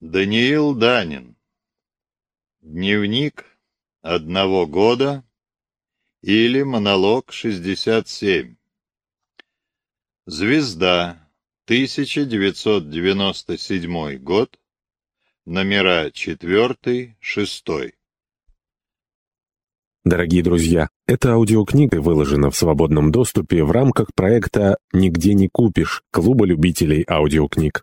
Даниил Данин. Дневник одного года или монолог 67. Звезда. 1997 год. Номера 4-6. Дорогие друзья, эта аудиокнига выложена в свободном доступе в рамках проекта «Нигде не купишь» Клуба любителей аудиокниг.